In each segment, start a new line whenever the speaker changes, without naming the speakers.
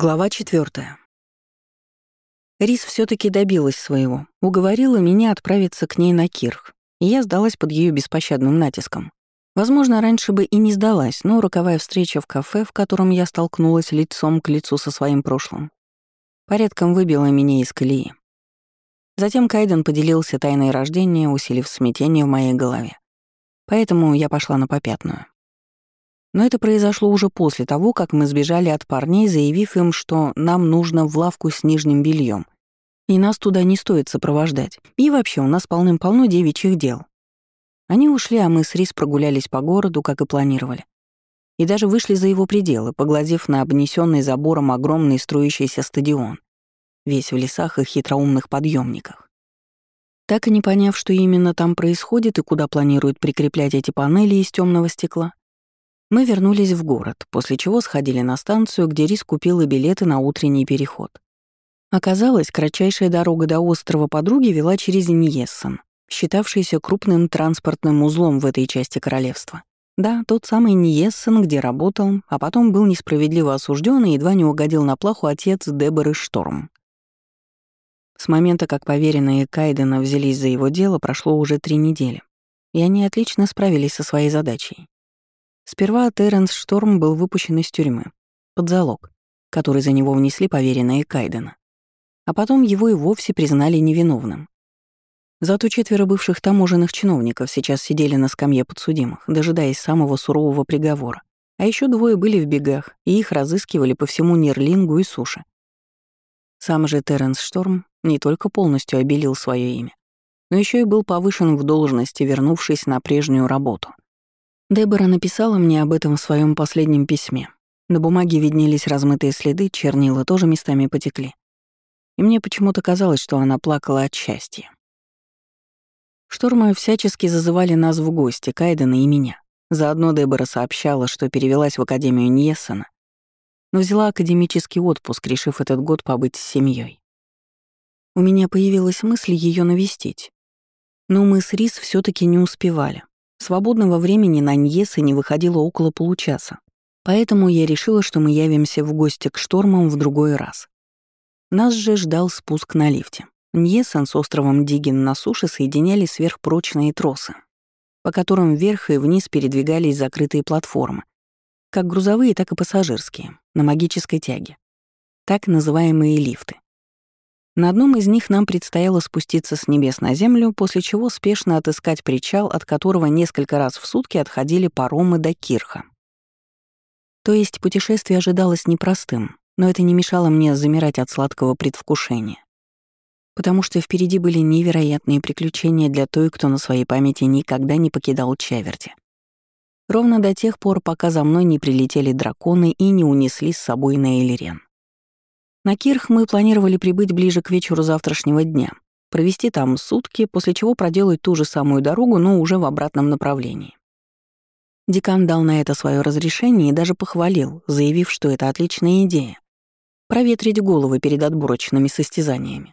Глава четвертая. Рис все таки добилась своего, уговорила меня отправиться к ней на Кирх, и я сдалась под ее беспощадным натиском. Возможно, раньше бы и не сдалась, но роковая встреча в кафе, в котором я столкнулась лицом к лицу со своим прошлым, порядком выбила меня из колеи. Затем Кайден поделился тайной рождения, усилив смятение в моей голове. Поэтому я пошла на попятную. Но это произошло уже после того, как мы сбежали от парней, заявив им, что нам нужно в лавку с нижним бельем, и нас туда не стоит сопровождать. И вообще, у нас полным-полно девичьих дел. Они ушли, а мы с Рис прогулялись по городу, как и планировали. И даже вышли за его пределы, поглазев на обнесенный забором огромный строящийся стадион, весь в лесах и хитроумных подъемниках. Так и не поняв, что именно там происходит и куда планируют прикреплять эти панели из темного стекла, мы вернулись в город, после чего сходили на станцию, где Рис купила билеты на утренний переход. Оказалось, кратчайшая дорога до острова подруги вела через Ньессен, считавшийся крупным транспортным узлом в этой части королевства. Да, тот самый Ньессен, где работал, а потом был несправедливо осужден и едва не угодил на плаху отец Деборы Шторм. С момента, как поверенные Кайдена взялись за его дело, прошло уже три недели, и они отлично справились со своей задачей. Сперва Терренс Шторм был выпущен из тюрьмы, под залог, который за него внесли поверенные Кайдена. А потом его и вовсе признали невиновным. Зато четверо бывших таможенных чиновников сейчас сидели на скамье подсудимых, дожидаясь самого сурового приговора. А еще двое были в бегах, и их разыскивали по всему Нерлингу и суше. Сам же Терренс Шторм не только полностью обелил свое имя, но еще и был повышен в должности, вернувшись на прежнюю работу — Дебора написала мне об этом в своем последнем письме. На бумаге виднелись размытые следы, чернила тоже местами потекли. И мне почему-то казалось, что она плакала от счастья. Штормы всячески зазывали нас в гости, Кайдена и меня. Заодно Дебора сообщала, что перевелась в Академию Ньессена, но взяла академический отпуск, решив этот год побыть с семьей. У меня появилась мысль ее навестить. Но мы с Рис все таки не успевали. Свободного времени на Ньесы не выходило около получаса, поэтому я решила, что мы явимся в гости к штормам в другой раз. Нас же ждал спуск на лифте. Ньесен с островом Дигин на суше соединяли сверхпрочные тросы, по которым вверх и вниз передвигались закрытые платформы, как грузовые, так и пассажирские, на магической тяге. Так называемые лифты. На одном из них нам предстояло спуститься с небес на землю, после чего спешно отыскать причал, от которого несколько раз в сутки отходили паромы до Кирха. То есть путешествие ожидалось непростым, но это не мешало мне замирать от сладкого предвкушения. Потому что впереди были невероятные приключения для той, кто на своей памяти никогда не покидал Чаверти. Ровно до тех пор, пока за мной не прилетели драконы и не унесли с собой на Элирен. На Кирх мы планировали прибыть ближе к вечеру завтрашнего дня, провести там сутки, после чего проделать ту же самую дорогу, но уже в обратном направлении. Декан дал на это свое разрешение и даже похвалил, заявив, что это отличная идея — проветрить головы перед отборочными состязаниями.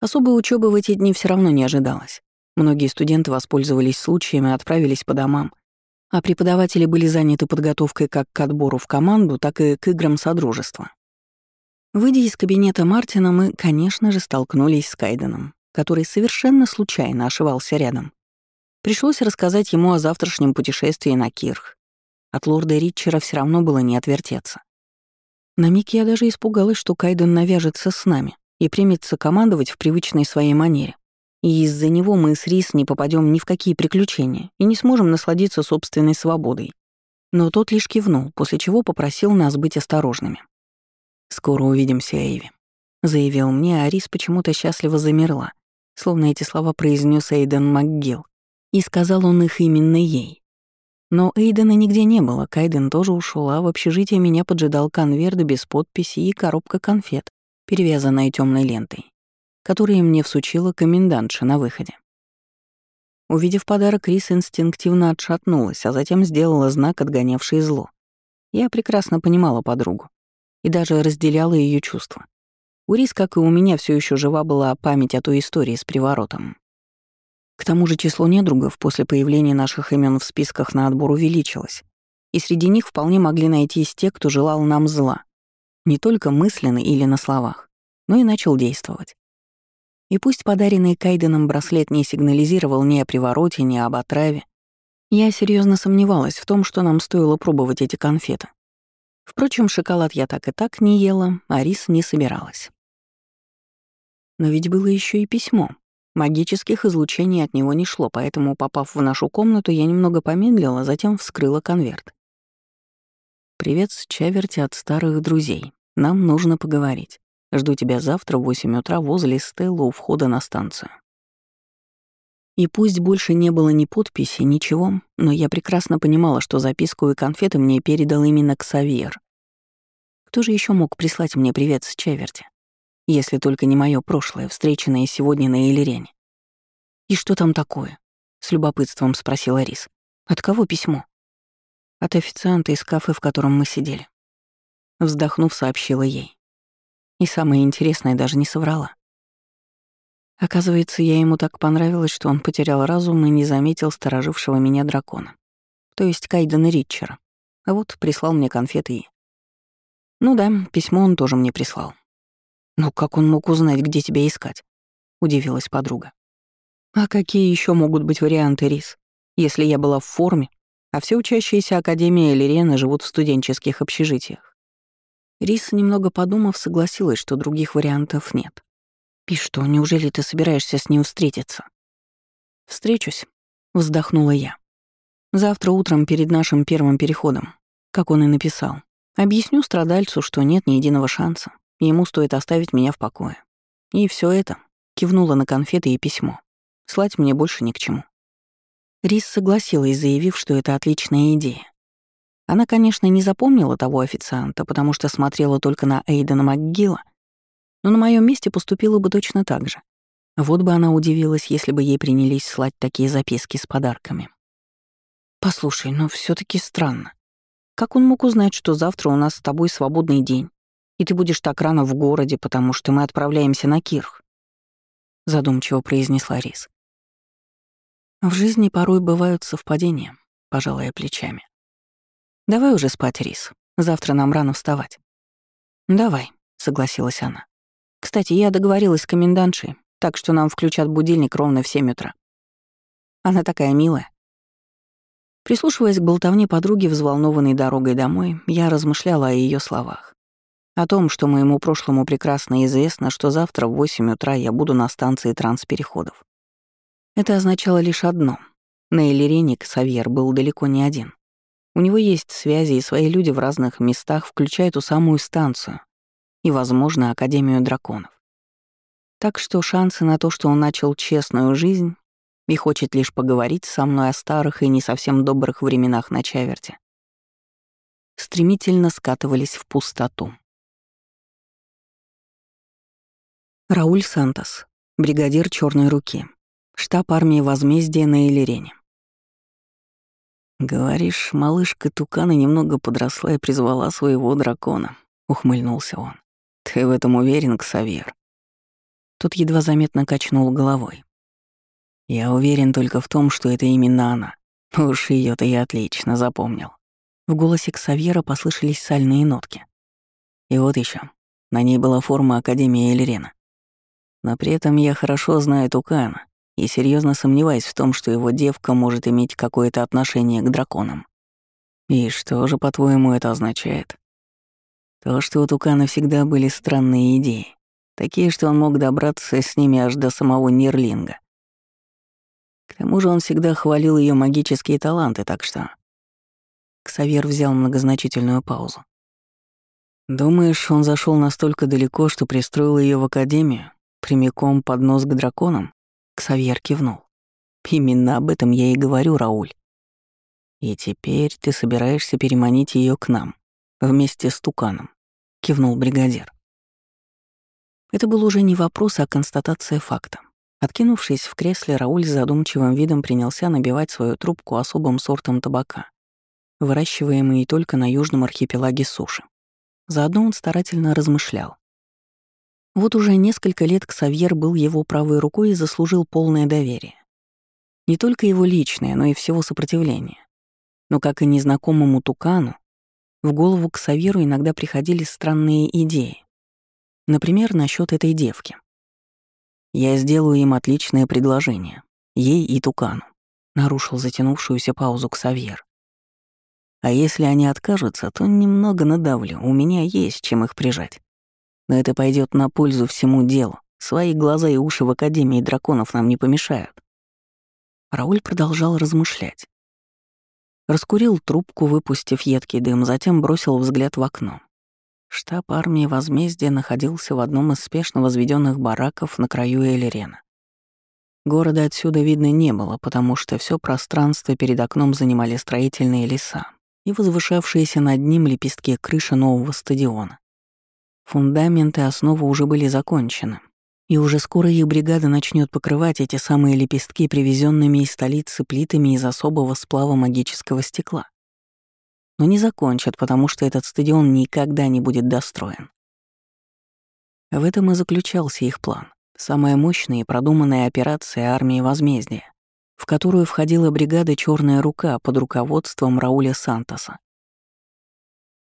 Особой учебы в эти дни все равно не ожидалось. Многие студенты воспользовались случаем и отправились по домам, а преподаватели были заняты подготовкой как к отбору в команду, так и к играм Содружества. Выйдя из кабинета Мартина, мы, конечно же, столкнулись с Кайденом, который совершенно случайно ошивался рядом. Пришлось рассказать ему о завтрашнем путешествии на Кирх. От лорда Ритчера все равно было не отвертеться. На миг я даже испугалась, что Кайден навяжется с нами и примется командовать в привычной своей манере. И из-за него мы с Рис не попадем ни в какие приключения и не сможем насладиться собственной свободой. Но тот лишь кивнул, после чего попросил нас быть осторожными. «Скоро увидимся, Эйви», — заявил мне, а Рис почему-то счастливо замерла, словно эти слова произнес Эйден МакГилл, и сказал он их именно ей. Но Эйдена нигде не было, Кайден тоже ушел, а в общежитии меня поджидал конверт без подписи и коробка конфет, перевязанная темной лентой, которые мне всучила комендантша на выходе. Увидев подарок, Рис инстинктивно отшатнулась, а затем сделала знак, отгонявший зло. Я прекрасно понимала подругу и даже разделяла ее чувства. У Рис, как и у меня, все еще жива была память о той истории с приворотом. К тому же число недругов после появления наших имен в списках на отбор увеличилось, и среди них вполне могли найтись те, кто желал нам зла. Не только мысленно или на словах, но и начал действовать. И пусть подаренный Кайденом браслет не сигнализировал ни о привороте, ни об отраве, я серьезно сомневалась в том, что нам стоило пробовать эти конфеты. Впрочем, шоколад я так и так не ела, а рис не собиралась. Но ведь было еще и письмо. Магических излучений от него не шло, поэтому, попав в нашу комнату, я немного помедлила, затем вскрыла конверт. «Привет чаверти от старых друзей. Нам нужно поговорить. Жду тебя завтра в 8 утра возле Стелла у входа на станцию». И пусть больше не было ни подписи, ничего, но я прекрасно понимала, что записку и конфеты мне передал именно Ксавьер. Кто же еще мог прислать мне привет с Чеверти? Если только не мое прошлое, встреченное сегодня на Элирене. «И что там такое?» — с любопытством спросила Рис. «От кого письмо?» «От официанта из кафе, в котором мы сидели». Вздохнув, сообщила ей. И самое интересное, даже не соврала. Оказывается, я ему так понравилась, что он потерял разум и не заметил сторожившего меня дракона. То есть Кайдена Ритчера. А вот прислал мне конфеты и... Ну да, письмо он тоже мне прислал. «Ну как он мог узнать, где тебя искать?» — удивилась подруга. «А какие еще могут быть варианты, Рис? Если я была в форме, а все учащиеся Академии Элирена живут в студенческих общежитиях?» Рис, немного подумав, согласилась, что других вариантов нет. «И что, неужели ты собираешься с ним встретиться?» «Встречусь», — вздохнула я. «Завтра утром перед нашим первым переходом, как он и написал. Объясню страдальцу, что нет ни единого шанса, ему стоит оставить меня в покое. И все это кивнула на конфеты и письмо. Слать мне больше ни к чему». Рис согласилась, заявив, что это отличная идея. Она, конечно, не запомнила того официанта, потому что смотрела только на Эйдена МакГилла но на моем месте поступила бы точно так же. Вот бы она удивилась, если бы ей принялись слать такие записки с подарками. «Послушай, но все таки странно. Как он мог узнать, что завтра у нас с тобой свободный день, и ты будешь так рано в городе, потому что мы отправляемся на Кирх?» Задумчиво произнесла Рис. «В жизни порой бывают совпадения», — пожалая плечами. «Давай уже спать, Рис. Завтра нам рано вставать». «Давай», — согласилась она. Кстати, я договорилась с комендантшей, так что нам включат будильник ровно в 7 утра. Она такая милая. Прислушиваясь к болтовне подруги, взволнованной дорогой домой, я размышляла о ее словах. О том, что моему прошлому прекрасно известно, что завтра в 8 утра я буду на станции транспереходов. Это означало лишь одно. На Элирене Савьер был далеко не один. У него есть связи, и свои люди в разных местах, включая ту самую станцию, и, возможно, Академию драконов. Так что шансы на то, что он начал честную жизнь и хочет лишь поговорить со мной о старых и не совсем добрых временах на Чаверте, стремительно скатывались в пустоту. Рауль Сантос, бригадир Черной руки, штаб армии возмездия на Элирене. «Говоришь, малышка Тукана немного подросла и призвала своего дракона», — ухмыльнулся он. «Ты в этом уверен, Ксавьер?» Тут едва заметно качнул головой. «Я уверен только в том, что это именно она. Уж ее то я отлично запомнил». В голосе Ксавьера послышались сальные нотки. И вот еще. На ней была форма Академии Эльрена. Но при этом я хорошо знаю Тукана и серьезно сомневаюсь в том, что его девка может иметь какое-то отношение к драконам. И что же, по-твоему, это означает? То, что у Тукана всегда были странные идеи, такие, что он мог добраться с ними аж до самого Нерлинга. К тому же он всегда хвалил ее магические таланты, так что... Ксавер взял многозначительную паузу. «Думаешь, он зашел настолько далеко, что пристроил ее в академию, прямиком под нос к драконам?» Ксавьер кивнул. «Именно об этом я и говорю, Рауль. И теперь ты собираешься переманить ее к нам вместе с Туканом», — кивнул бригадир. Это был уже не вопрос, а констатация факта. Откинувшись в кресле, Рауль с задумчивым видом принялся набивать свою трубку особым сортом табака, выращиваемый только на южном архипелаге суши. Заодно он старательно размышлял. Вот уже несколько лет Ксавьер был его правой рукой и заслужил полное доверие. Не только его личное, но и всего сопротивления. Но как и незнакомому Тукану, В голову к Саверу иногда приходили странные идеи. Например, насчет этой девки. «Я сделаю им отличное предложение. Ей и Тукану», — нарушил затянувшуюся паузу Ксавьер. «А если они откажутся, то немного надавлю, у меня есть чем их прижать. Но это пойдет на пользу всему делу. Свои глаза и уши в Академии драконов нам не помешают». Рауль продолжал размышлять. Раскурил трубку, выпустив едкий дым, затем бросил взгляд в окно. Штаб армии возмездия находился в одном из спешно возведенных бараков на краю Элерена. Города отсюда видно не было, потому что все пространство перед окном занимали строительные леса и возвышавшиеся над ним лепестки крыши нового стадиона. Фундаменты основы уже были закончены, и уже скоро их бригада начнет покрывать эти самые лепестки привезенными из столицы плитами из особого сплава магического стекла. Но не закончат, потому что этот стадион никогда не будет достроен. В этом и заключался их план. Самая мощная и продуманная операция армии возмездия, в которую входила бригада «Черная рука» под руководством Рауля Сантоса.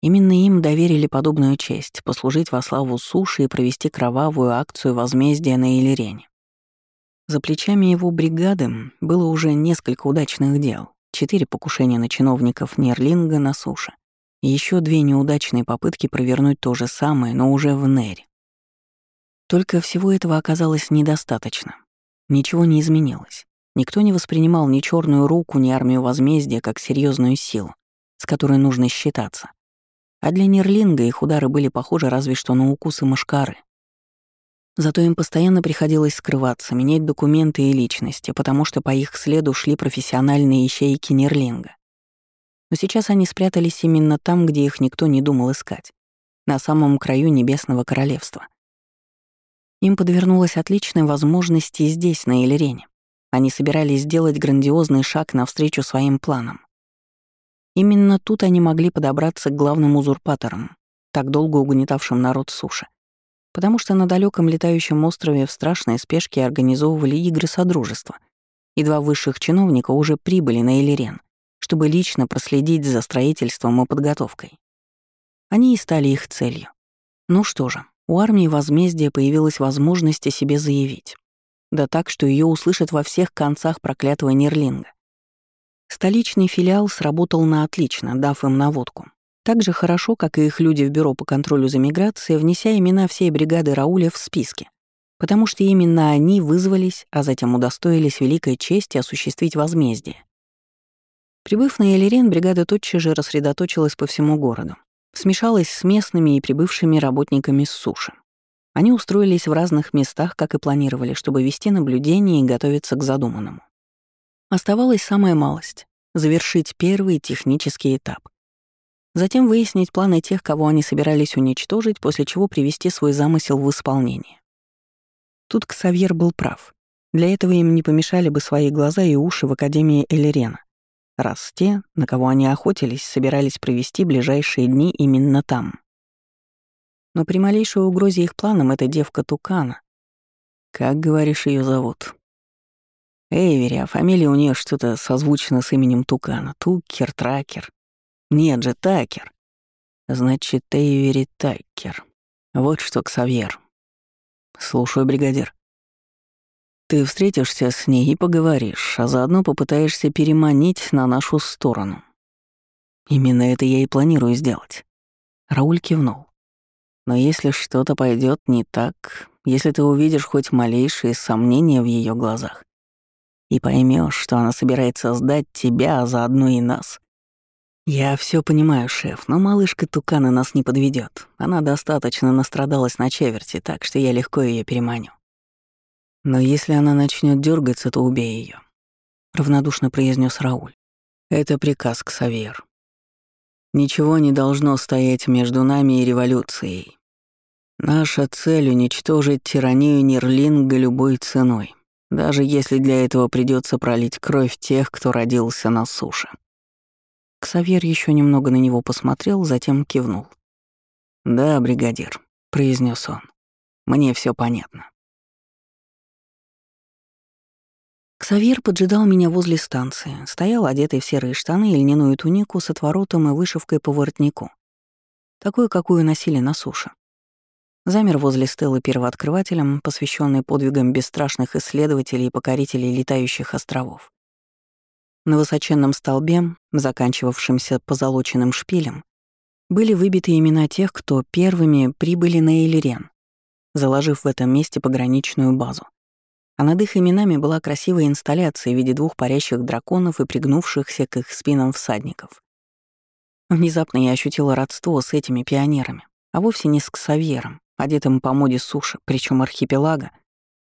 Именно им доверили подобную честь — послужить во славу суши и провести кровавую акцию возмездия на Илирене. За плечами его бригады было уже несколько удачных дел, четыре покушения на чиновников Нерлинга на суше и еще две неудачные попытки провернуть то же самое, но уже в Нере. Только всего этого оказалось недостаточно. Ничего не изменилось. Никто не воспринимал ни черную руку, ни армию возмездия как серьезную силу, с которой нужно считаться. А для Нерлинга их удары были похожи разве что на укусы мышкары. Зато им постоянно приходилось скрываться, менять документы и личности, потому что по их следу шли профессиональные ищейки Нерлинга. Но сейчас они спрятались именно там, где их никто не думал искать, на самом краю Небесного Королевства. Им подвернулась отличная возможность и здесь, на Элерене. Они собирались сделать грандиозный шаг навстречу своим планам. Именно тут они могли подобраться к главным узурпаторам, так долго угнетавшим народ суши. Потому что на далеком летающем острове в страшной спешке организовывали игры Содружества, и два высших чиновника уже прибыли на Элирен, чтобы лично проследить за строительством и подготовкой. Они и стали их целью. Ну что же, у армии возмездия появилась возможность о себе заявить. Да так, что ее услышат во всех концах проклятого Нерлинга. Столичный филиал сработал на отлично, дав им наводку. Так же хорошо, как и их люди в Бюро по контролю за миграцией, внеся имена всей бригады Рауля в списки, потому что именно они вызвались, а затем удостоились великой чести осуществить возмездие. Прибыв на Элерен, бригада тотчас же рассредоточилась по всему городу, смешалась с местными и прибывшими работниками с суши. Они устроились в разных местах, как и планировали, чтобы вести наблюдение и готовиться к задуманному. Оставалась самая малость — завершить первый технический этап. Затем выяснить планы тех, кого они собирались уничтожить, после чего привести свой замысел в исполнение. Тут Ксавьер был прав. Для этого им не помешали бы свои глаза и уши в Академии Элерена, раз те, на кого они охотились, собирались провести ближайшие дни именно там. Но при малейшей угрозе их планам эта девка Тукана, как, говоришь, ее зовут, Эйвери, а фамилия у нее что-то созвучно с именем Тукана. Тукер, Тракер. Нет же, Такер. Значит, Эйвери Такер. Вот что, Ксавьер. Слушаю, бригадир. Ты встретишься с ней и поговоришь, а заодно попытаешься переманить на нашу сторону. Именно это я и планирую сделать. Рауль кивнул. Но если что-то пойдет не так, если ты увидишь хоть малейшие сомнения в ее глазах, и поймешь, что она собирается сдать тебя, а заодно и нас. Я все понимаю, шеф, но малышка Тукана нас не подведет. Она достаточно настрадалась на чеверти, так что я легко ее переманю. Но если она начнет дергаться, то убей ее, равнодушно произнес Рауль. Это приказ к Савьер. Ничего не должно стоять между нами и революцией. Наша цель — уничтожить тиранию Нерлинга любой ценой даже если для этого придется пролить кровь тех, кто родился на суше. Ксавьер еще немного на него посмотрел, затем кивнул. «Да, бригадир», — произнес он, — «мне все понятно». Ксавьер поджидал меня возле станции, стоял одетый в серые штаны и льняную тунику с отворотом и вышивкой по воротнику, такую, какую носили на суше. Замер возле стелы первооткрывателем, посвященной подвигам бесстрашных исследователей и покорителей летающих островов. На высоченном столбе, заканчивавшемся позолоченным шпилем, были выбиты имена тех, кто первыми прибыли на Эйлерен, заложив в этом месте пограничную базу. А над их именами была красивая инсталляция в виде двух парящих драконов и пригнувшихся к их спинам всадников. Внезапно я ощутила родство с этими пионерами, а вовсе не с Ксавьером, одетым по моде суши, причем архипелага,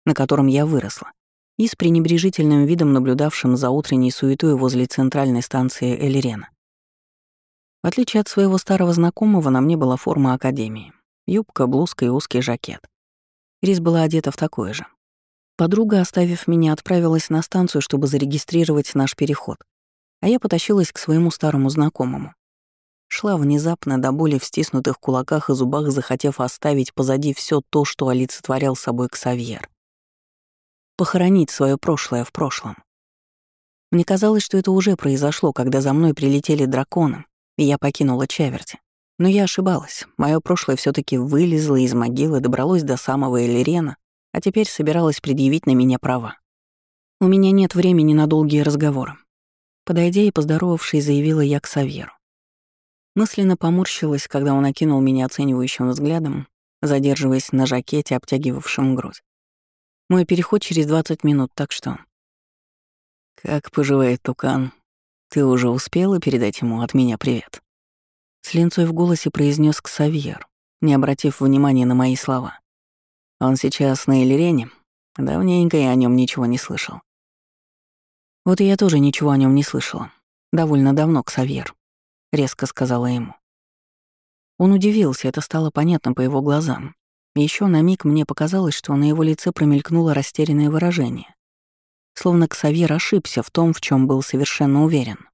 на котором я выросла, и с пренебрежительным видом наблюдавшим за утренней суетой возле центральной станции Эльрена. В отличие от своего старого знакомого, на мне была форма академии. Юбка, блузка и узкий жакет. Рис была одета в такое же. Подруга, оставив меня, отправилась на станцию, чтобы зарегистрировать наш переход, а я потащилась к своему старому знакомому. Шла внезапно до боли в стиснутых кулаках и зубах, захотев оставить позади все то, что олицетворял собой Ксавьер. Похоронить свое прошлое в прошлом. Мне казалось, что это уже произошло, когда за мной прилетели драконы, и я покинула Чаверти. Но я ошибалась. Мое прошлое все таки вылезло из могилы, добралось до самого Элирена, а теперь собиралась предъявить на меня права. У меня нет времени на долгие разговоры. Подойдя и поздоровавшись, заявила я к Савьеру. Мысленно поморщилась, когда он окинул меня оценивающим взглядом, задерживаясь на жакете, обтягивавшем грудь. Мой переход через 20 минут, так что... «Как поживает Тукан? Ты уже успела передать ему от меня привет?» С линцой в голосе произнес Ксавьер, не обратив внимания на мои слова. Он сейчас на Элирене. Давненько я о нем ничего не слышал. Вот и я тоже ничего о нем не слышала. Довольно давно, Ксавьер. — резко сказала ему. Он удивился, это стало понятно по его глазам. Еще на миг мне показалось, что на его лице промелькнуло растерянное выражение. Словно Ксавьер ошибся в том, в чем был совершенно уверен.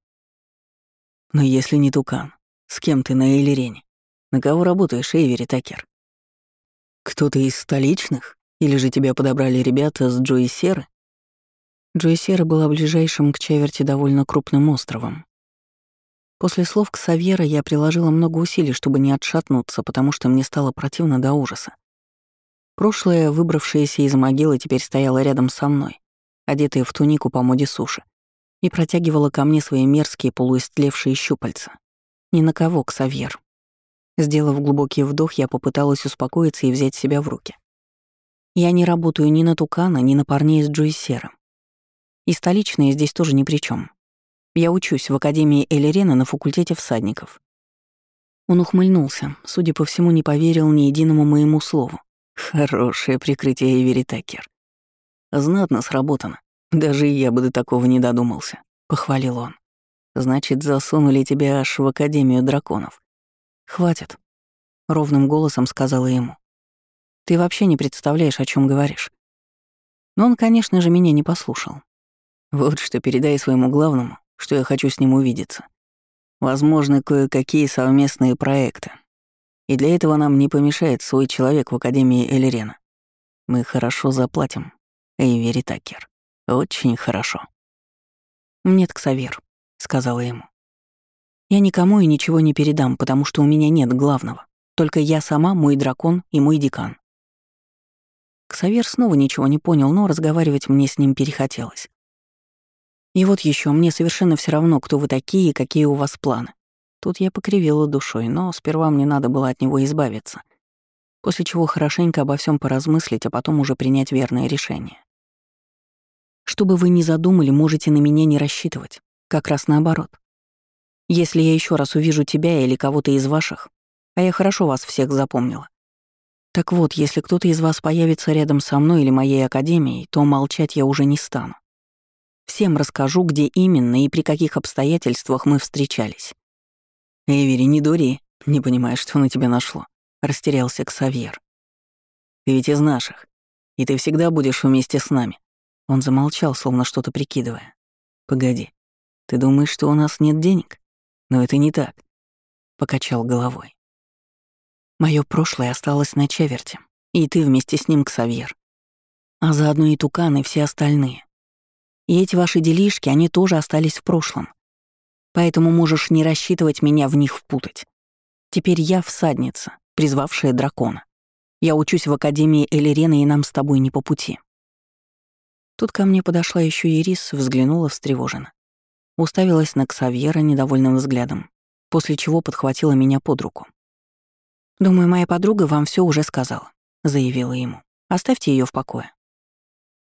«Но если не Тукан, с кем ты на Эйлерене? На кого работаешь, Эйвери Такер? Кто-то из столичных? Или же тебя подобрали ребята с Джои Серы?» Джои Сера была ближайшим к Чаверти довольно крупным островом, После слов Ксавьера я приложила много усилий, чтобы не отшатнуться, потому что мне стало противно до ужаса. Прошлое, выбравшееся из могилы, теперь стояло рядом со мной, одетая в тунику по моде суши, и протягивала ко мне свои мерзкие полуистлевшие щупальца. Ни на кого, Ксавьер. Сделав глубокий вдох, я попыталась успокоиться и взять себя в руки. Я не работаю ни на Тукана, ни на парней из Джойсера. И столичные здесь тоже ни при чем. Я учусь в Академии Элерена на факультете всадников». Он ухмыльнулся, судя по всему, не поверил ни единому моему слову. «Хорошее прикрытие, Эвери Такер. Знатно сработано. Даже я бы до такого не додумался», — похвалил он. «Значит, засунули тебя аж в Академию драконов». «Хватит», — ровным голосом сказала ему. «Ты вообще не представляешь, о чем говоришь». Но он, конечно же, меня не послушал. «Вот что передай своему главному, что я хочу с ним увидеться. Возможно, кое-какие совместные проекты. И для этого нам не помешает свой человек в Академии Элерена. Мы хорошо заплатим, Эйвери Такер. Очень хорошо. «Нет, Ксавир», — сказала ему. «Я никому и ничего не передам, потому что у меня нет главного. Только я сама, мой дракон и мой декан». Ксавир снова ничего не понял, но разговаривать мне с ним перехотелось. И вот еще мне совершенно все равно, кто вы такие и какие у вас планы. Тут я покривила душой, но сперва мне надо было от него избавиться. После чего хорошенько обо всем поразмыслить, а потом уже принять верное решение. Что бы вы ни задумали, можете на меня не рассчитывать. Как раз наоборот. Если я еще раз увижу тебя или кого-то из ваших, а я хорошо вас всех запомнила. Так вот, если кто-то из вас появится рядом со мной или моей академией, то молчать я уже не стану. Всем расскажу, где именно и при каких обстоятельствах мы встречались. «Эвери, не дури, не понимаешь, что на тебя нашло», — растерялся Ксавьер. «Ты ведь из наших, и ты всегда будешь вместе с нами». Он замолчал, словно что-то прикидывая. «Погоди, ты думаешь, что у нас нет денег? Но это не так», — покачал головой. Мое прошлое осталось на Чеверте, и ты вместе с ним, Ксавьер. А заодно и Тукан, и все остальные. И эти ваши делишки, они тоже остались в прошлом. Поэтому можешь не рассчитывать меня в них впутать. Теперь я всадница, призвавшая дракона. Я учусь в Академии Элирена, и нам с тобой не по пути». Тут ко мне подошла еще Ирис, взглянула встревоженно. Уставилась на Ксавьера недовольным взглядом, после чего подхватила меня под руку. «Думаю, моя подруга вам все уже сказала», — заявила ему. «Оставьте ее в покое».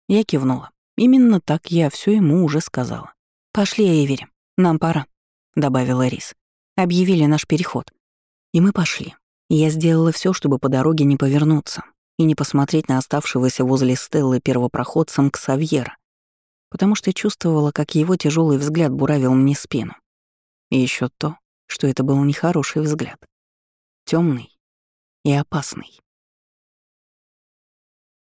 Я кивнула. Именно так я все ему уже сказала. «Пошли, Эйвери, нам пора», — добавила Рис. «Объявили наш переход». И мы пошли. Я сделала все, чтобы по дороге не повернуться и не посмотреть на оставшегося возле Стеллы первопроходцем Ксавьера, потому что чувствовала, как его тяжелый взгляд буравил мне спину. И еще то, что это был нехороший взгляд. темный и опасный.